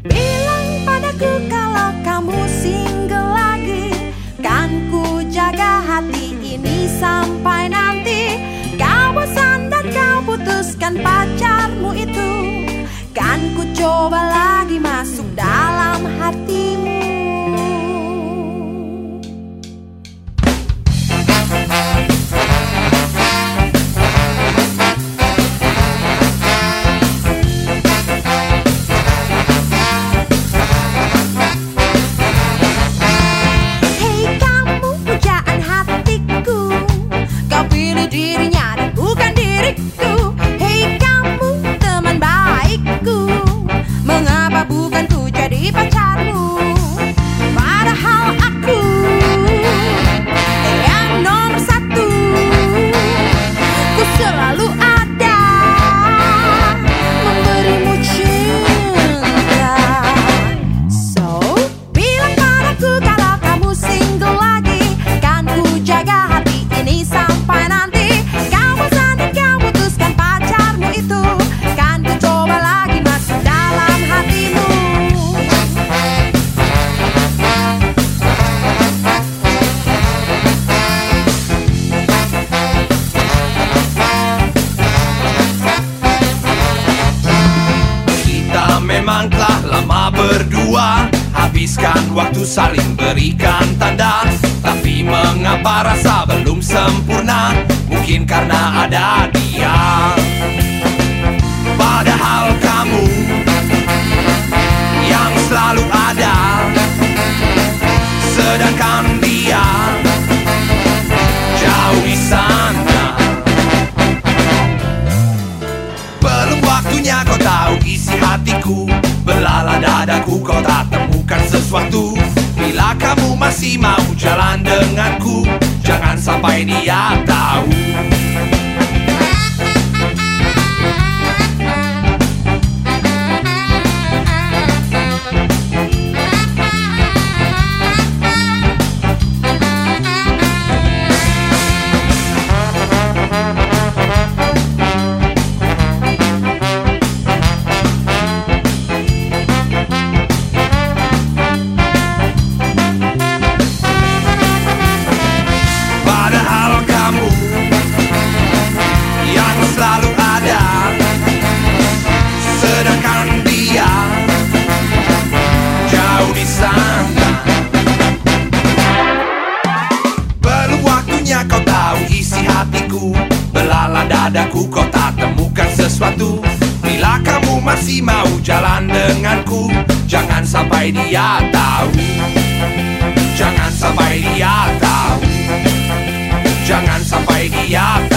Bilang padaku kalau kamu single bukan ku jadi pacarmu Habiskan waktu saling berikan tanda. Tapi mengapa rasa belum sempurna? Mungkin karena ada Kau tahu isi hatiku. Belala dadaku kau tak temukan sesuatu. Bila kamu masih mau jalan denganku Jangan sampai dia tahu padaku kau tak temukan sesuatu. Bila kamu masih mau jalan denganku Jangan sampai dia tahu. Jangan sampai dia tahu. Jangan sampai dia tahu